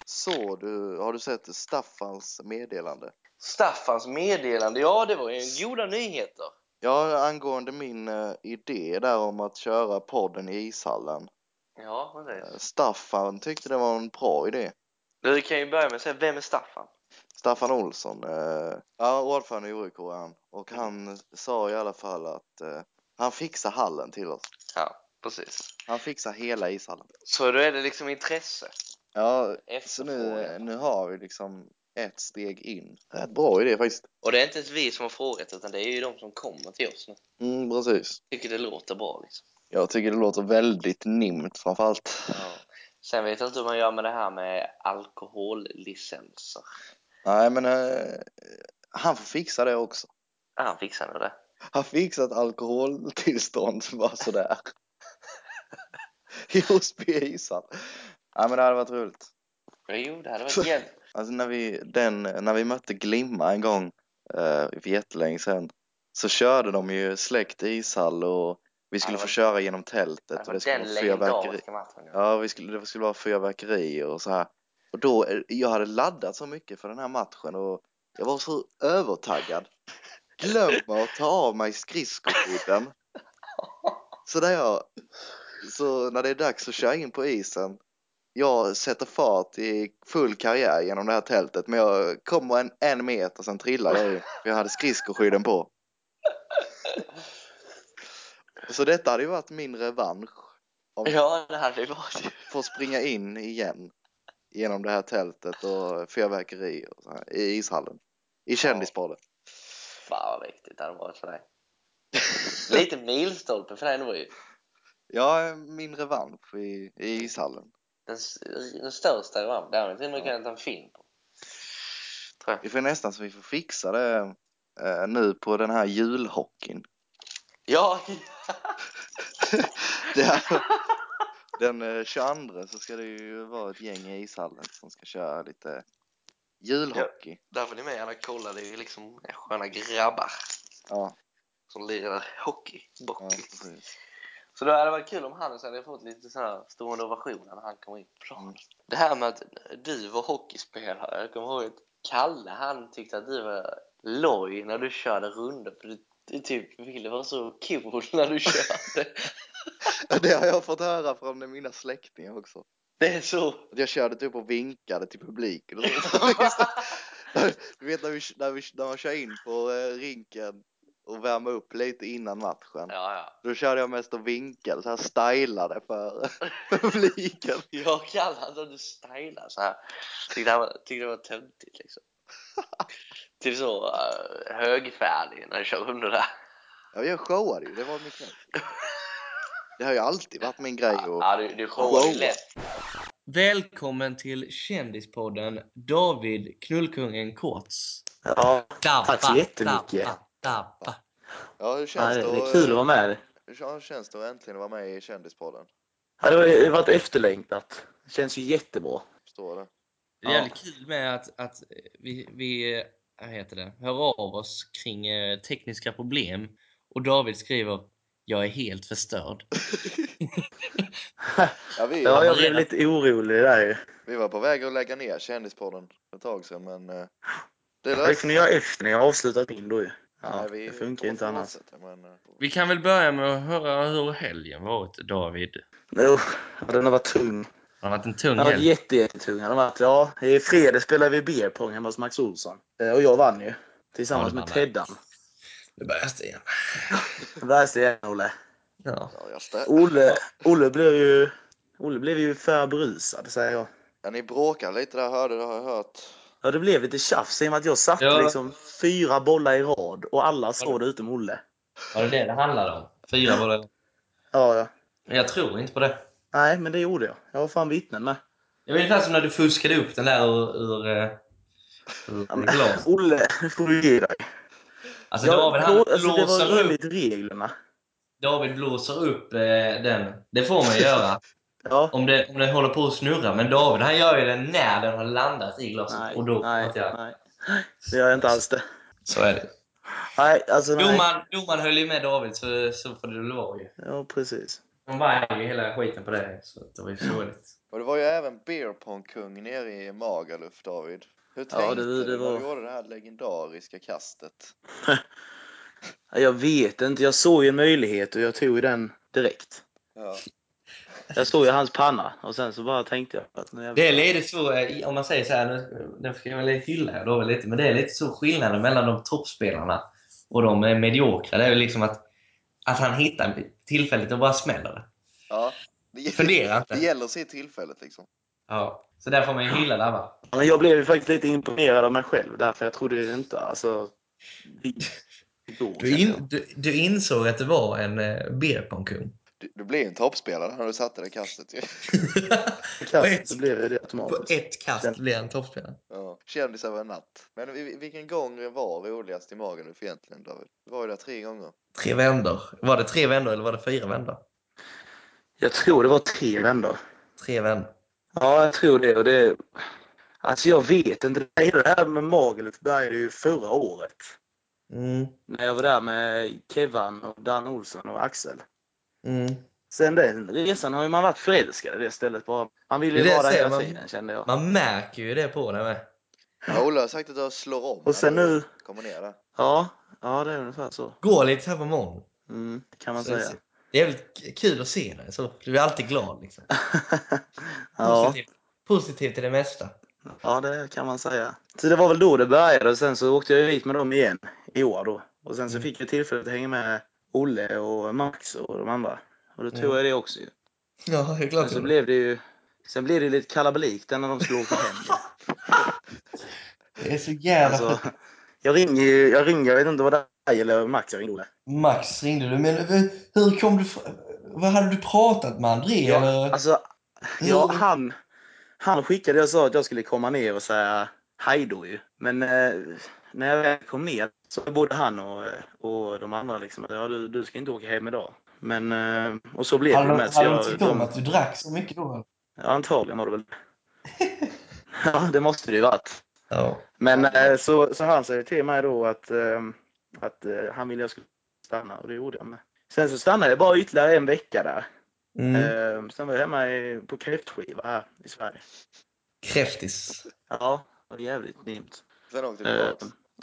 Speaker 1: Så du, har du sett Staffans meddelande?
Speaker 2: Staffans meddelande, ja det var ju goda nyheter.
Speaker 1: Ja, angående min eh, idé där om att köra podden i ishallen.
Speaker 2: Ja,
Speaker 1: Eh,
Speaker 2: precis.
Speaker 1: Staffan tyckte det var en bra idé.
Speaker 2: Du kan ju börja med att säga, vem är Staffan?
Speaker 1: Staffan Olsson, eh, ja, ordförande i OIK är han. Och han sa i alla fall att eh, han fixar hallen till oss.
Speaker 2: Ja, precis.
Speaker 1: Han fixar hela ishallen.
Speaker 2: Så då är det liksom intresse.
Speaker 1: Ja, så nu, nu har vi liksom ett steg in. Rätt bra idé faktiskt.
Speaker 2: Och det är inte ens vi som har frågat utan det är ju de som kommer till oss nu.
Speaker 1: Mm, precis.
Speaker 2: Tycker det låter bra liksom.
Speaker 1: Jag tycker det låter väldigt nimt framförallt.
Speaker 2: Ja. Sen vet jag inte hur man gör med det här med alkohollicenser.
Speaker 1: Nej, men eh, han får fixa det också.
Speaker 2: Ja, han fixar nog det.
Speaker 1: Han fixar ett alkoholtillstånd (laughs) bara sådär. I Osby ishall. Nej, men det hade varit roligt.
Speaker 2: Jo, det hade varit jävligt.
Speaker 1: Alltså när vi, den, när vi mötte Glimma en gång eh, för jättelänge sedan så körde de ju släkt ishall och vi skulle
Speaker 2: det
Speaker 1: få köra genom tältet
Speaker 2: Det
Speaker 1: och det skulle vara fyrverkeri.
Speaker 2: matchen. Ja.
Speaker 1: Ja, vi skulle, det skulle vara fyrverkerier och så här. Och då, jag hade laddat så mycket för den här matchen och jag var så övertaggad. Glömmer att ta av mig skridskoskydden. Så där jag, så när det är dags att köra in på isen, jag sätter fart i full karriär genom det här tältet, men jag kommer en, en meter sen trillar jag ju, jag hade skridskoskydden på. Så detta hade ju varit min revansch. Om
Speaker 2: ja, det hade det varit.
Speaker 1: får springa in igen genom det här tältet och fyrverkeri och så här, i ishallen. I kändisbadet.
Speaker 2: Fan vad viktigt det hade varit för dig. (laughs) Lite milstolpe för dig ändå ju.
Speaker 1: Ja, min revansch i, i ishallen.
Speaker 2: Den, den största revanschen. Det ni till och med
Speaker 1: Ja.
Speaker 2: kunnat ta en film på. Tror jag.
Speaker 1: Vi får nästan så vi får fixa det eh, nu på den här julhockeyn.
Speaker 2: Ja! (laughs)
Speaker 1: Det här, (laughs) den eh, 22 så ska det ju vara ett gäng i ishallen som ska köra lite julhockey.
Speaker 2: Där får ni med gärna kolla. Det är ju liksom sköna grabbar
Speaker 1: Ja,
Speaker 2: som lirar hockey.
Speaker 1: ja.
Speaker 2: Så då hade det varit kul om Hannes hade fått lite så här stående ovationer när han kom in på planen. Det här med att du var hockeyspelare. Jag kommer ihåg att Kalle han tyckte att du var loj när du körde rundor. För du, du typ ville vara så cool när du körde. (laughs)
Speaker 1: Det har jag fått höra från mina släktingar också.
Speaker 2: Det är så.
Speaker 1: Jag körde typ och vinkade till publiken. och. (laughs) Du vet när, vi, när, vi, när man kör in på eh, rinken och värmer upp lite innan matchen.
Speaker 2: Ja, ja.
Speaker 1: Då körde jag mest och vinkade, så här stylade för (laughs) publiken.
Speaker 2: Jag kallar att du stylar så här. Tyckte, han var, tyckte det var töntigt liksom. typ så uh, högfärdig när du kör rundor där.
Speaker 1: Ja, jag showade ju, det var grej. Det har ju alltid varit min grej och
Speaker 2: Ja, du, du
Speaker 1: Showa.
Speaker 2: lätt.
Speaker 3: Välkommen till Kändispodden David Knullkungen Korts.
Speaker 4: Ja,
Speaker 3: Dabba,
Speaker 4: Tack så jättemycket.
Speaker 3: Dabba, dabba.
Speaker 1: Ja, hur
Speaker 4: ja,
Speaker 1: känns
Speaker 4: det,
Speaker 1: det,
Speaker 4: det är kul att vara med.
Speaker 1: Hur känns det att äntligen vara med i Kändispodden?
Speaker 4: Ja, det har varit efterlängtat. Det känns ju jättebra.
Speaker 1: Förstår det?
Speaker 3: Det är jävligt kul med att, att vi, vi heter det, hör av oss kring eh, tekniska problem och David skriver jag är helt förstörd. (laughs)
Speaker 1: Ja, vi,
Speaker 4: Ja, jag blev lite orolig där
Speaker 1: vi var på väg att lägga ner Kändispodden för ett tag sedan, men eh, det
Speaker 4: Ja, Det får ni göra efter ni har avslutat min då ju. Ja,
Speaker 1: Nej, vi
Speaker 4: det funkar inte annars.
Speaker 1: Men, eh,
Speaker 3: Vi kan väl börja med att höra hur helgen varit David.
Speaker 4: Jo, ja, den har varit tung.
Speaker 3: Det har varit en tung
Speaker 4: Den
Speaker 3: helg.
Speaker 4: jätte, jättetung. Den har varit, ja, i fredags spelade vi beer pong hemma hos Max Olsson. Eh, Och jag vann ju. Tillsammans
Speaker 3: Ja, det
Speaker 4: med
Speaker 3: vann jag.
Speaker 4: Teddan.
Speaker 3: Det börjar igen.
Speaker 4: Värst igen, Olle.
Speaker 3: Ja.
Speaker 1: jag
Speaker 4: Olle, Olle blev ju... Olle blev ju för berusad, säger jag.
Speaker 1: ja, ni bråkade lite där hörde, det har jag hört.
Speaker 4: Ja, det blev lite tjafs i och med att jag satte
Speaker 3: Ja.
Speaker 4: liksom fyra bollar i rad och alla såg det utom Olle.
Speaker 3: Var det det det handlade om? Fyra var det.
Speaker 4: Ja, ja.
Speaker 3: Jag tror inte på det.
Speaker 4: Nej, men det gjorde jag. Jag har fan vittnen med.
Speaker 3: Det var ungefär som när du fuskade upp den där ur, ur, eh, ur
Speaker 4: Ja, men. Olle, nu får du ge dig.
Speaker 3: Alltså
Speaker 4: Ja,
Speaker 3: David han
Speaker 4: alltså, det var
Speaker 3: blåser upp,
Speaker 4: enligt reglerna.
Speaker 3: David blåser upp eh, den. Det får man göra (laughs)
Speaker 4: Ja.
Speaker 3: om det, om det håller på att snurra. Men David han gör ju det när den har landat i glaset.
Speaker 4: Nej,
Speaker 3: och då
Speaker 4: nej,
Speaker 3: jag,
Speaker 4: nej. Det gör jag inte alls det.
Speaker 3: Så är det.
Speaker 4: Nej, alltså nej.
Speaker 3: Domaren, domaren höll ju med David så, så får det väl vara ju.
Speaker 4: Ja, precis.
Speaker 3: De vann ju hela skiten på det. Så det var ju sorgligt.
Speaker 1: Och det var ju även beer pong-kung nere i Magaluf, David. Hur
Speaker 4: Ja,
Speaker 1: tänkte
Speaker 4: det- det
Speaker 1: du när
Speaker 4: var-
Speaker 1: du gjorde det här legendariska kastet?
Speaker 4: Ja, (laughs) Jag vet inte. Jag såg ju en möjlighet och jag tog den direkt.
Speaker 1: Ja.
Speaker 4: Jag såg ju hans panna och sen så bara tänkte jag att jävlar.
Speaker 3: Det är lite så, eh, om man säger så här, nu, nu ska jag väl hylla David lite, men det är lite så skillnaden mellan de toppspelarna och de eh, mediokra. Det är liksom att, att han hittar tillfället och bara smäller det.
Speaker 1: ja. Det,
Speaker 3: Fundera inte.
Speaker 1: det gäller att se tillfället liksom.
Speaker 3: Ja. Så där får man ju hylla Dabba.
Speaker 4: Men jag blev ju faktiskt lite imponerad av mig själv därför jag trodde inte alltså...
Speaker 3: Du, in, du, du insåg att det var en eh, beerpongkung.
Speaker 1: Du, du blev en toppspelare när du satte det kastet ju.
Speaker 4: Kastet (laughs) så blev det
Speaker 3: På
Speaker 4: automatiskt.
Speaker 3: ett kast blev han toppspelare.
Speaker 1: Ja. Kändis över en natt. Men vi- vilken gång var roligast i Magaluf egentligen, David? Du var ju där tre gånger.
Speaker 3: Tre vändor. Var det tre vändor eller var det fyra vändor?
Speaker 4: Jag tror det var tre vändor.
Speaker 3: Tre vändor.
Speaker 4: Ja, jag tror det. Och det alltså jag vet inte. Det här med Magaluf började ju förra året.
Speaker 3: Mm.
Speaker 4: När jag var där med Kevan, och Dan Olsson och Axel.
Speaker 3: Mm.
Speaker 4: Sen den resan har ju man varit förälskad i det stället. Bara. Man ville ju vara där
Speaker 3: jag
Speaker 4: hela
Speaker 3: man-
Speaker 4: tiden kände jag.
Speaker 3: Man märker ju det på det med.
Speaker 1: Ja, Olle har sagt att du slår om
Speaker 4: Och sen nu,
Speaker 1: kommer ner där.
Speaker 4: ja, ja det är ungefär så.
Speaker 3: Går lite här på morgonen.
Speaker 4: Mm, kan man
Speaker 3: Så
Speaker 4: säga.
Speaker 3: Det är väldigt kul att se dig så. Du är alltid glad liksom. (laughs)
Speaker 4: ja,
Speaker 3: Positiv, positiv till det mesta.
Speaker 4: ja, det kan man säga. Så det var väl då det började och sen så åkte jag hit med dem igen i år då. Och sen så
Speaker 3: Mm.
Speaker 4: fick jag tillfälle att hänga med Olle och Max och de andra. Och då tog
Speaker 3: Mm.
Speaker 4: jag det också ju.
Speaker 3: Ja, det är
Speaker 4: Men
Speaker 3: klart.
Speaker 4: så blev det ju Sen blev det lite kalabalik när de skulle åka hem. (laughs)
Speaker 3: Det är så jävla
Speaker 4: Alltså, jag ringer ju, jag ringer, jag vet inte vad det är eller Max jag ringde.
Speaker 3: Max ringde du. Men hur- kom du vad hade du pratat med André?
Speaker 4: Ja,
Speaker 3: eller?
Speaker 4: alltså, ja, han, han skickade och sa att jag skulle komma ner och säga hej då ju. Men eh, när jag väl kom ner så både han och, och de andra liksom att ja, du, du ska inte åka hem idag. Men, eh, och så blev det med.
Speaker 3: Hade de
Speaker 4: jag,
Speaker 3: tyckt om att du drack så mycket då?
Speaker 4: ja, antagligen var det väl. (laughs) ja, det måste det ju varit.
Speaker 3: Ja.
Speaker 4: Men eh, så, så han säger till mig då att, eh, att eh, han ville jag skulle stanna och det gjorde jag med. Sen så stannade jag bara ytterligare en vecka där.
Speaker 3: Mm.
Speaker 4: Eh, sen var jag hemma i, på kräftskiva här i Sverige.
Speaker 3: Kräftis.
Speaker 4: Ja, det var jävligt nimt.
Speaker 1: Sen åkte du
Speaker 4: Eh,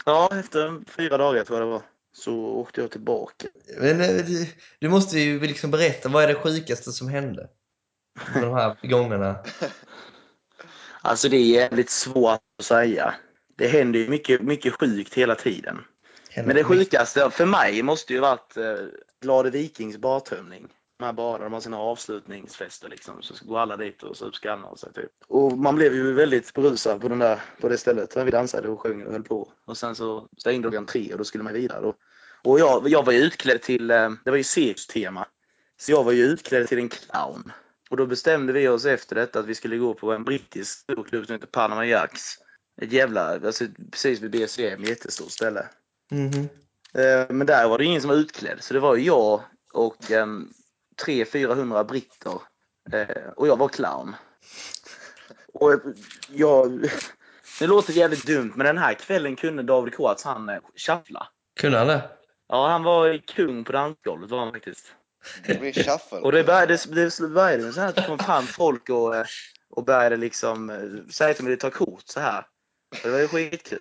Speaker 4: ja, efter fyra dagar tror jag det var så åkte jag tillbaka.
Speaker 3: Men eh, du, du måste ju liksom berätta, vad är det sjukaste som hände? De här gångerna.
Speaker 4: Alltså det är jävligt svårt att säga. Det händer ju mycket, mycket sjukt hela tiden. Men det sjukaste för mig måste ju varit eh, Glade Vikings bartömning. De här barerna de har sina avslutningsfester liksom. Så går alla dit och av sig typ. Och man blev ju väldigt berusad på, den där, på det stället. Där vi dansade och sjöng och höll på. Och sen så stängde klockan tre och då skulle man vidare. Och, och jag, jag var ju utklädd till, eh, det var ju cirkustema. Så jag var ju utklädd till en clown. Och då bestämde vi oss efter detta att vi skulle gå på en brittisk storklubb som heter Panama Jacks. Ett jävla, alltså precis vid BCM, jättestort ställe. Eh, Men där var det ingen som var utklädd, så det var ju jag och um, 300-400 britter. Eh, och jag var clown. Och eh, jag... (laughs) Det låter jävligt dumt, men den här kvällen kunde David Koats han shuffla.
Speaker 3: Kunde han det?
Speaker 4: Ja, han var kung på dansgolvet var han faktiskt.
Speaker 1: Det blir shuffle.
Speaker 4: Och det började, det började med så här att det kom fram folk och, och började liksom säga till mig att ta kort så här. Och det var ju skitkul.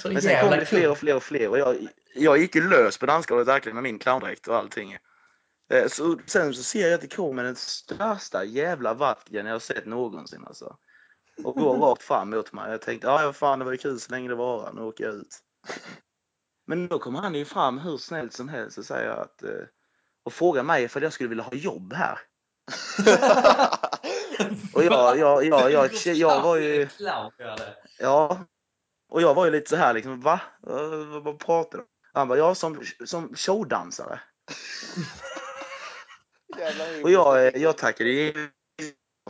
Speaker 3: Så
Speaker 4: Men sen kom det fler och fler och fler och jag, jag gick ju lös på dansgolvet verkligen med min clowndräkt och allting. Eh, Så, sen så ser jag att det kommer den största jävla vatken jag har sett någonsin alltså. Och går rakt fram mot mig. Jag tänkte, ja fan det var ju kul så länge det varar, nu åker jag ut. Men då kommer han ju fram hur snällt som helst och säger att eh, och frågar mig ifall jag skulle vilja ha jobb här. (laughs) Och jag, jag, jag, jag, jag var ju... Ja. Och jag var ju lite så här liksom, va? Vad, vad, pratar du om? Han bara, ja som, som showdansare. (laughs) Och jag, eh, jag tackade ju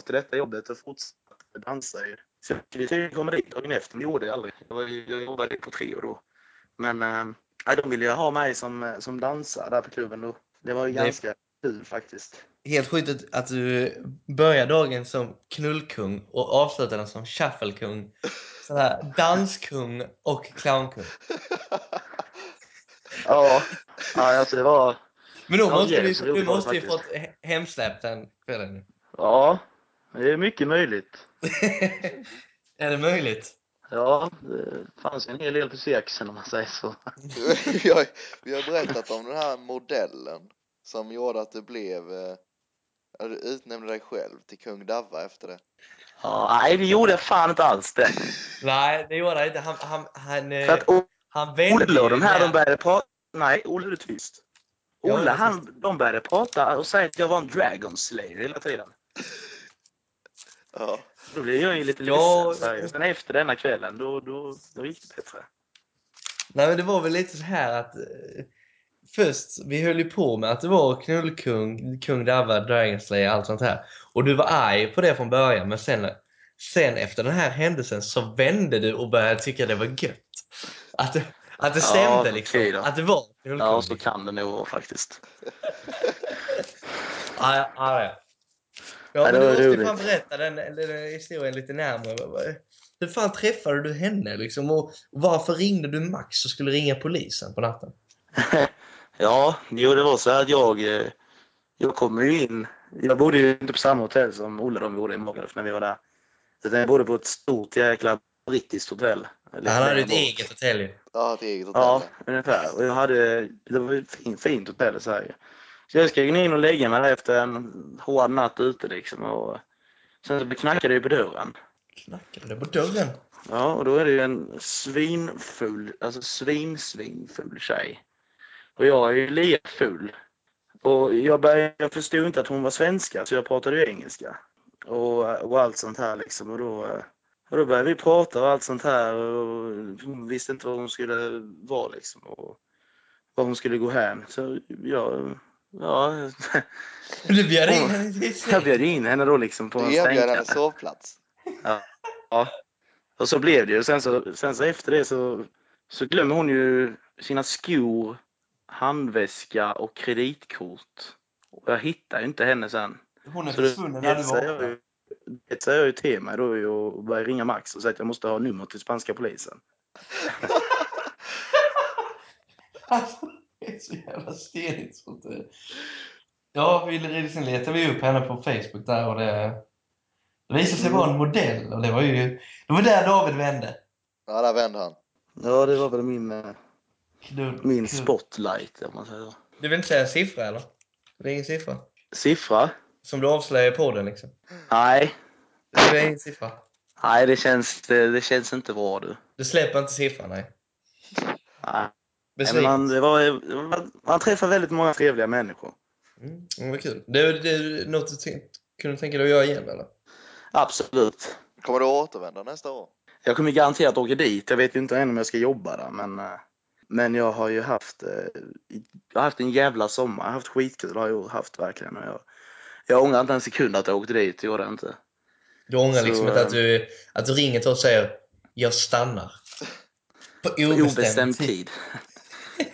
Speaker 4: till detta jobbet och fortsatte dansa ju. Så jag skulle tydligen komma dit dagen efter, men gjorde jag aldrig. Jag, jag jobbade på Trio då. Men äh, de ville ju ha mig som, eh, som dansare där på klubben då. Det var ju ganska kul faktiskt.
Speaker 3: Helt sjukt att- du börjar dagen som knullkung och avslutar den som shufflekung. Sån här danskung och clownkung. (laughs)
Speaker 4: Ja, ja alltså det var...
Speaker 3: Men då måste du, du måste ju fått he- hemsläppt den kvällen. nu.
Speaker 4: Ja, det är mycket möjligt. (laughs)
Speaker 3: är det möjligt?
Speaker 4: Ja, det fanns en hel del på sexen om man säger så. (laughs)
Speaker 1: vi, har, vi har berättat om den här modellen som gjorde att du blev, eh, ja, du utnämnde dig själv till kung Davva efter det.
Speaker 4: Ja, nej, det gjorde jag fan inte alls det.
Speaker 3: Nej, det gjorde han inte. Han, han, han, eh,
Speaker 4: För att O-
Speaker 3: han vände
Speaker 4: Olle och de här, de började prata... Nej, Olle är tyst. Olle, han, de började prata och säga att jag var en Dragon Slayer hela tiden.
Speaker 1: Ja.
Speaker 4: Då blev jag ju lite
Speaker 3: Ja.
Speaker 4: ledsen. Sen efter denna kvällen, då, då, då gick det bättre.
Speaker 3: Nej men det var väl lite så här att eh, först, vi höll ju på med att det var knullkung, kung Davva, Dragon Slayer, allt sånt här. Och du var arg på det från början men sen, sen efter den här händelsen så vände du och började tycka det var gött. Att det, att det
Speaker 4: Ja,
Speaker 3: stämde
Speaker 4: okej
Speaker 3: liksom.
Speaker 4: då.
Speaker 3: Att det var knullkung.
Speaker 4: Ja, så kan det nog vara faktiskt. (laughs)
Speaker 3: Ja, ja, ja. ja. Ja,
Speaker 4: Ja,
Speaker 3: men du måste ju fan berätta den, den historien lite närmare. Hur fan träffade du henne liksom? Och varför ringde du Max och skulle ringa polisen på natten? (laughs)
Speaker 4: ja, jo det var så här att jag, eh, jag kom ju in. Jag bodde ju inte på samma hotell som Olle de gjorde i Magaluf när vi var där. Utan jag bodde på ett stort jäkla brittiskt hotell.
Speaker 3: Han hade ett eget hotell ju.
Speaker 1: Ja, ett eget hotell.
Speaker 4: Ja, ungefär. Och jag hade, det var ett fint, fint hotell så här. Så jag ska gå in och lägga mig där efter en hård natt ute liksom. Och sen så knackade det på dörren.
Speaker 3: Knackade det på dörren?
Speaker 4: Ja, och då är det ju en svinfull, alltså svinsvinfull tjej. Och jag är ju lika full. Och jag, började, jag förstod inte att hon var svenska, så jag pratade ju engelska. Och, och allt sånt här liksom. Och då, och då började vi prata och allt sånt här. Och hon visste inte var hon skulle vara liksom. Och var hon skulle gå hem. Så jag ja,
Speaker 3: Du bjöd in henne till
Speaker 4: jag bjöd in henne då liksom på en
Speaker 1: Du erbjöd henne sovplats.
Speaker 4: Ja. Och så blev det ju. Sen så, sen så efter det så, så glömmer hon ju sina skor, handväska och kreditkort. Och jag hittar ju inte henne sen.
Speaker 3: Hon är
Speaker 4: Så det
Speaker 3: försvunnen när du var
Speaker 4: ju- hetsar jag ju till mig då och börjar ringa Max och säger att jag måste ha nummer till spanska polisen. (laughs)
Speaker 3: Alltså, det är så jävla stenigt. det- Ja, vi sen letade vi upp henne på Facebook där och det, det visade sig vara en modell och det var ju det var där David vände.
Speaker 1: Ja, där vände han.
Speaker 4: Ja, det var väl min, eh,
Speaker 3: Knull,
Speaker 4: min
Speaker 3: knull.
Speaker 4: spotlight om man säger så.
Speaker 3: Du vill inte säga en siffra eller? Det är ingen siffra?
Speaker 4: Siffra?
Speaker 3: Som du avslöjar i podden liksom?
Speaker 4: Nej,
Speaker 3: Det är ingen siffra.
Speaker 4: nej det, känns, det, det känns inte bra du.
Speaker 3: Du släpper inte siffran, nej.
Speaker 4: Nej, men
Speaker 3: Besviken.
Speaker 4: man, det var, det var- man träffar väldigt många trevliga människor.
Speaker 3: Mm, det var kul. Det, det är något du kunde tänka dig att göra igen eller?
Speaker 4: Absolut.
Speaker 1: Kommer du återvända nästa år?
Speaker 4: Jag kommer garanterat åka dit. Jag vet ju inte än om jag ska jobba där, men, eh, men jag har ju haft, eh, jag har haft en jävla sommar. Jag har haft skitkul, har jag haft verkligen. Jag, jag ångrar inte en sekund att jag åkte dit, det gjorde jag inte.
Speaker 3: Du ångrar
Speaker 4: Så,
Speaker 3: liksom inte att
Speaker 4: eh,
Speaker 3: du, att du ringer till och säger jag stannar. På obestämd,
Speaker 4: obestämd
Speaker 3: tid.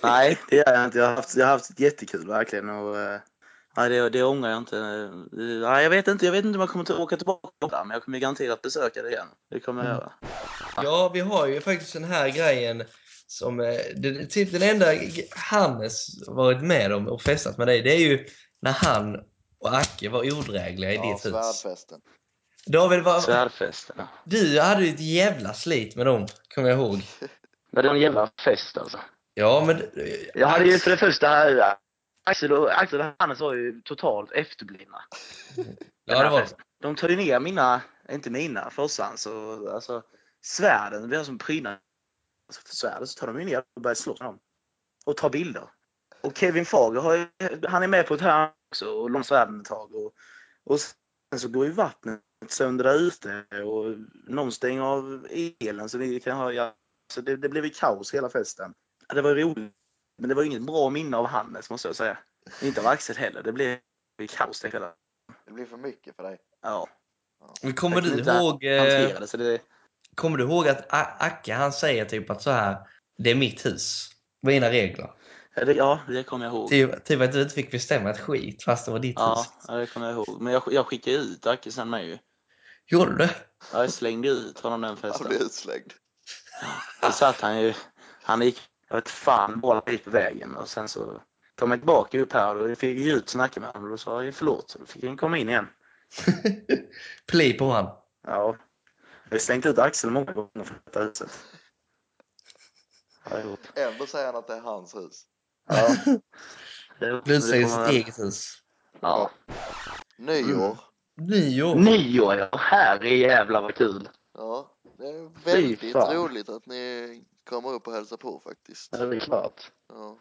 Speaker 4: Nej, det gör jag inte. Jag har haft, jag har haft jättekul verkligen. Och, eh, nej, det, det ångrar jag inte. Nej, jag vet inte. Jag vet inte om jag kommer att åka tillbaka men jag kommer garanterat besöka det igen. Det kommer jag
Speaker 3: Mm.
Speaker 4: göra.
Speaker 3: Ja, vi har ju faktiskt den här grejen som eh, det, typ den enda Hannes varit med om och festat med dig. Det är ju när han och Acke var odrägliga i
Speaker 1: Ja,
Speaker 3: ditt hus.
Speaker 1: svärdfesten.
Speaker 3: David, var,
Speaker 4: Svärdfesten.
Speaker 3: du hade ju ett jävla slit med dem, kommer jag ihåg.
Speaker 4: Men det var en jävla fest alltså.
Speaker 3: Ja, men...
Speaker 4: Jag hade ju för det första här, Axel och, Axel och Hannes var ju totalt efterblivna.
Speaker 3: Ja, det var
Speaker 4: De tar ju ner mina, inte mina, farsans och alltså svärden, vi har som prydnad för svärden så tar de ju ner och börjar slåss med dem. Och tar bilder. Och Kevin Fager har han är med på ett hörn också och lånar svärden ett tag. Och, och sen så går ju vattnet sönder där ute och någon stänger av elen så vi kan ha, ja, så det, det blev ju kaos hela festen. Ja, Det var roligt, men det var inget bra minne av Hannes måste jag säga. Inte av Axel heller, det blev ju kaos det hela.
Speaker 1: Det blir för mycket för dig.
Speaker 4: Ja.
Speaker 3: Men kommer du ihåg... Eh,
Speaker 4: hantera det, så det,
Speaker 3: kommer du ihåg att A- Acke han säger typ att så här, det är mitt hus. Mina regler.
Speaker 4: Ja, det, ja, det kommer jag ihåg.
Speaker 3: Typ, typ att du inte fick bestämma ett skit fast det var ditt
Speaker 4: Ja,
Speaker 3: hus.
Speaker 4: ja, det kommer jag ihåg. Men jag, jag skickade ut Acke sen med ju.
Speaker 3: Gjorde du det?
Speaker 4: Ja, Jag slängde ut honom den
Speaker 1: Han
Speaker 4: festen.
Speaker 1: blir utslängd.
Speaker 4: Då satt han ju, han gick, jag vet fan, bara dit på vägen och sen så tog mig tillbaka upp här och fick jag ut och snacka med honom och då sa jag förlåt. Så då fick han komma in igen. (laughs)
Speaker 3: Pli på han.
Speaker 4: Ja. Jag har slängt ut Axel många gånger från detta huset.
Speaker 1: Ändå säger han att det är hans hus.
Speaker 4: Ja. (laughs) Det,
Speaker 3: Du säger sitt eget hus.
Speaker 4: Ja.
Speaker 1: Nyår.
Speaker 3: Nyår.
Speaker 4: Nyår ja, herre jävlar vad kul.
Speaker 1: Ja, det är väldigt roligt att ni kommer upp och hälsar på faktiskt.
Speaker 4: Ja, det är klart.
Speaker 1: Ja,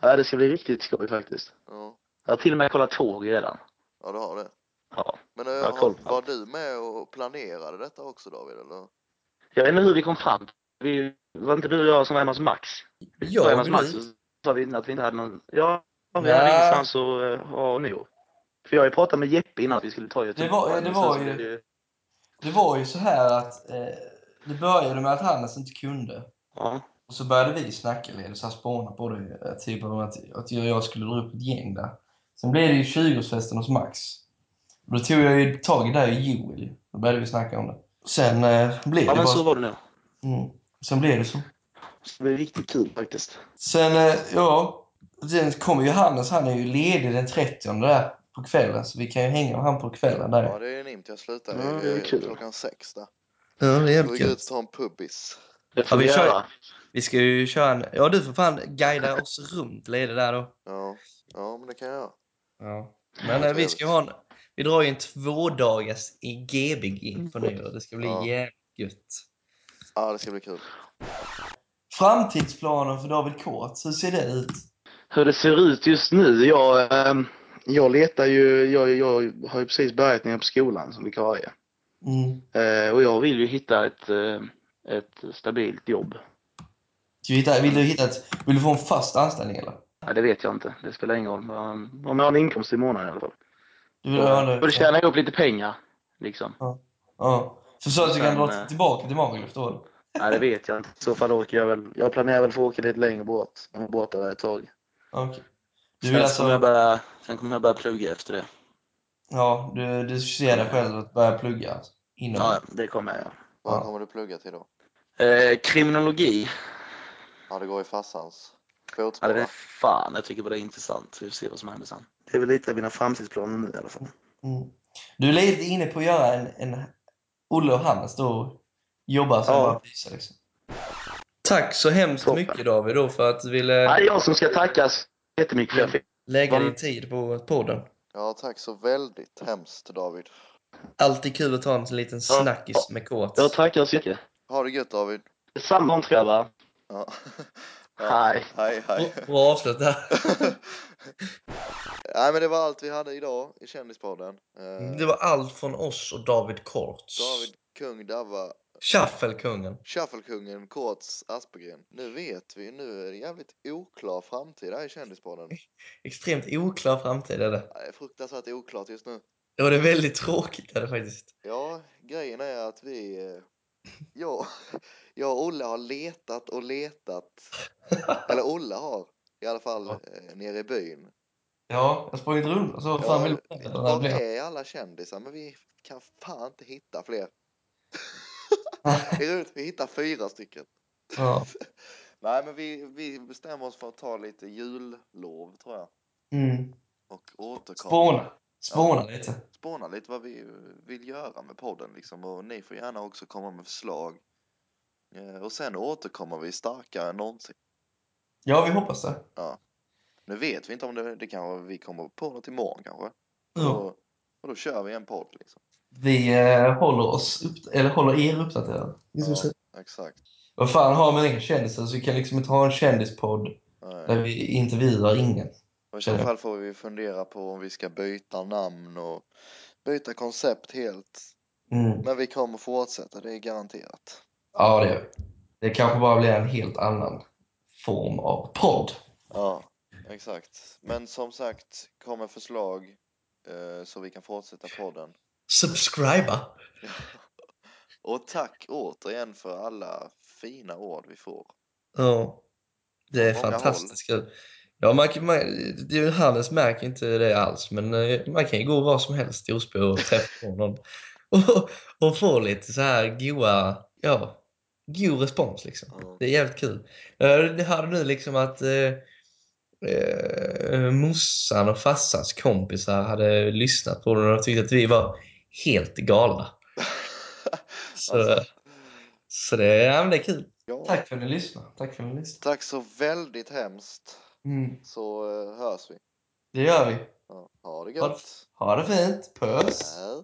Speaker 4: Ja, det ska bli riktigt skoj faktiskt.
Speaker 1: ja,
Speaker 4: Jag har till och med kollat tåg redan.
Speaker 1: ja du har det.
Speaker 4: Ja.
Speaker 1: Men eh,
Speaker 4: har
Speaker 1: har,
Speaker 4: koll
Speaker 1: var du med och planerade detta också David eller?
Speaker 4: Jag vet inte hur vi kom fram. Vi, var inte du och jag som var hemma hos Max? Vi var hemma
Speaker 3: Jag
Speaker 4: hos Max och sa vi att vi inte hade någon... Ja, vi
Speaker 3: Ja.
Speaker 4: hade ingenstans att uh, ha nyår. För jag har ju pratat med Jeppe innan att vi skulle ta Göteborg.
Speaker 3: Det var- det var
Speaker 4: så
Speaker 3: ju-
Speaker 4: det
Speaker 3: Det var ju så här att eh, det började med att Hannes inte kunde.
Speaker 4: Ja.
Speaker 3: Och så började vi snacka lite, så spåna på det. eh, Typ om att, att jag jag skulle dra upp ett gäng där. Sen blev det ju 20-årsfesten hos Max. Då tog jag ju tag i där i Joel. Då började vi snacka om det. Sen eh, blev
Speaker 4: ja,
Speaker 3: det
Speaker 4: men
Speaker 3: bara...
Speaker 4: så var det nu.
Speaker 3: Mm. Sen blev det så.
Speaker 4: Det var riktigt kul faktiskt.
Speaker 3: Sen, eh, ja. Sen kommer ju Hannes, han är ju ledig den 30 där på kvällen. Så vi kan ju hänga med han på kvällen där.
Speaker 1: Ja det är nimt, jag slutar
Speaker 4: Ja, det
Speaker 1: ju
Speaker 4: är kul.
Speaker 1: klockan sex där.
Speaker 3: Ja, det är jävligt
Speaker 1: vi går
Speaker 3: kul.
Speaker 1: ut och tar en pubbis.
Speaker 4: Det får
Speaker 3: Ja, vi
Speaker 4: vi
Speaker 3: kör-
Speaker 4: göra.
Speaker 3: Vi ska ju köra en... Ja, du får fan guida oss runt lite där då.
Speaker 1: Ja, ja men det kan jag göra.
Speaker 3: Ja. Men eh, vi ska ju ha en... Vi drar ju en tvådagars i Gbg på nyår. Det ska bli
Speaker 1: Ja.
Speaker 3: jävligt gött.
Speaker 1: Ja det ska bli kul.
Speaker 3: Framtidsplanen för David Kort, hur ser det ut?
Speaker 4: Hur det ser ut just nu? Jag, ehm, jag letar ju, jag, jag har ju precis börjat nere på skolan som vikarie.
Speaker 3: Mm.
Speaker 4: Eh, och jag vill ju hitta ett, eh, ett stabilt jobb.
Speaker 3: Hitta, vill, du hitta ett, vill du få en fast anställning eller?
Speaker 4: Nej, det vet jag inte. Det spelar ingen roll. Men Om jag har en inkomst i månaden i alla fall.
Speaker 3: Du vill ha
Speaker 4: Och då tjänar upp lite pengar. Liksom.
Speaker 3: Ja. Så, så att du kan dra
Speaker 4: eh,
Speaker 3: tillbaka till Magaluf då?
Speaker 4: Nej, det vet jag inte. I så fall åker jag väl. Jag planerar väl för att åka lite längre båt. Jag har båtar ett tag.
Speaker 3: Okej. Du
Speaker 4: Sen,
Speaker 3: vill
Speaker 4: kommer jag
Speaker 3: alltså...
Speaker 4: börja, sen kommer jag börja plugga efter det.
Speaker 3: Ja, du, du ser dig själv att börja plugga innan?
Speaker 4: Ja, det kommer jag göra.
Speaker 1: Vad
Speaker 3: Ja.
Speaker 1: kommer du plugga till då?
Speaker 4: Eh, kriminologi.
Speaker 1: Ja, det går i farsans
Speaker 4: Ja,
Speaker 1: fotspår.
Speaker 4: det är fan, jag tycker bara det är intressant. Vi får se vad som händer sen. Det är väl lite av mina framtidsplaner nu i alla fall.
Speaker 3: Mm. Du är lite inne på att göra en, en Olle och Hannes då, jobba som
Speaker 4: Ja.
Speaker 3: fysar liksom. Tack så hemskt
Speaker 4: Toppen.
Speaker 3: mycket David då för att du ville
Speaker 4: Ja, det är jag som ska tackas jättemycket
Speaker 3: lägga din tid på podden.
Speaker 1: Ja, tack så väldigt hemskt David.
Speaker 3: Alltid kul att ta en liten
Speaker 4: Ja.
Speaker 3: snackis med Kåt.
Speaker 4: Jag tackar så mycket.
Speaker 1: Ha det gött David.
Speaker 4: Samma tror jag va?
Speaker 1: Ja. (laughs)
Speaker 4: Hej.
Speaker 1: Hej, hej.
Speaker 3: Bra- avslut där. (laughs)
Speaker 1: Nej, men det var allt vi hade idag i Kändispodden. Eh,
Speaker 3: Det var allt från oss och David Korts.
Speaker 1: David Kung Davva,
Speaker 3: Shuffle-kungen.
Speaker 1: Shufflekungen, Kåts Aspegren. Nu vet vi, nu är det jävligt oklar framtid här i Kändispodden. (laughs)
Speaker 3: Extremt oklar framtid är det.
Speaker 1: Ja, Det är fruktansvärt oklart just nu.
Speaker 3: Ja, det är väldigt tråkigt är det faktiskt.
Speaker 1: Ja, grejen är att vi... eh, Jag, jag och Olle har letat och letat. (laughs) Eller Olle har i alla fall
Speaker 3: Ja.
Speaker 1: eh, nere i byn.
Speaker 3: Ja, jag sprang runt och så.
Speaker 1: Ja,
Speaker 3: Fan vill
Speaker 1: Var är alla kändisar? Men vi kan fan inte hitta fler. (laughs) Vi hittar fyra stycken.
Speaker 3: Ja. (laughs)
Speaker 1: Nej, men vi, vi bestämmer oss för att ta lite jullov, tror jag.
Speaker 3: Mm.
Speaker 1: Och återkomma.
Speaker 3: Spåna. Spåna lite.
Speaker 1: Spåna lite vad vi vill göra med podden liksom. Och ni får gärna också komma med förslag. Eh, Och sen återkommer vi starkare än någonsin.
Speaker 3: Ja, vi hoppas det.
Speaker 1: Nu vet vi inte om det, det kanske vi kommer på något imorgon kanske.
Speaker 3: Ja.
Speaker 1: Och, och då kör vi en podd liksom.
Speaker 3: Vi eh, håller oss upp, eller håller er uppdaterade.
Speaker 1: Ja, exakt.
Speaker 3: Vad fan har man inga kändisar så vi kan liksom inte ha en kändispodd
Speaker 1: Nej.
Speaker 3: där vi intervjuar ingen.
Speaker 1: Och i så fall får vi fundera på om vi ska byta namn och byta koncept helt.
Speaker 3: Mm.
Speaker 1: Men vi kommer fortsätta, det är garanterat.
Speaker 3: Ja, det gör vi. Det kanske bara blir en helt annan form av podd.
Speaker 1: Ja, exakt. Men som sagt, kommer förslag eh, så vi kan fortsätta podden.
Speaker 3: Subscriba! (laughs)
Speaker 1: Och tack återigen för alla fina ord vi får.
Speaker 3: Ja. Det är
Speaker 1: många
Speaker 3: fantastiskt kul. Ja, man, man, det Hannes märker inte det alls, men eh, man kan ju gå var som helst i Osby och träffa någon (laughs) och, och få lite så här goa, ja, god respons liksom.
Speaker 1: Ja.
Speaker 3: Det är jävligt kul. Jag hörde nu liksom att eh, eh, morsan och farsans kompisar hade lyssnat på den och tyckte att vi var helt galna. (laughs) Så,
Speaker 1: Alltså,
Speaker 3: så det, ja, det är kul.
Speaker 1: ja.
Speaker 3: Tack för att ni lyssnade. Tack för att ni lyssnade.
Speaker 1: Tack så väldigt hemskt.
Speaker 3: Mm,
Speaker 1: Så eh, hörs vi.
Speaker 3: det gör vi.
Speaker 1: Ja, ha det
Speaker 3: Ha
Speaker 1: gött.
Speaker 3: Ha det fint. Puss!
Speaker 1: Hej.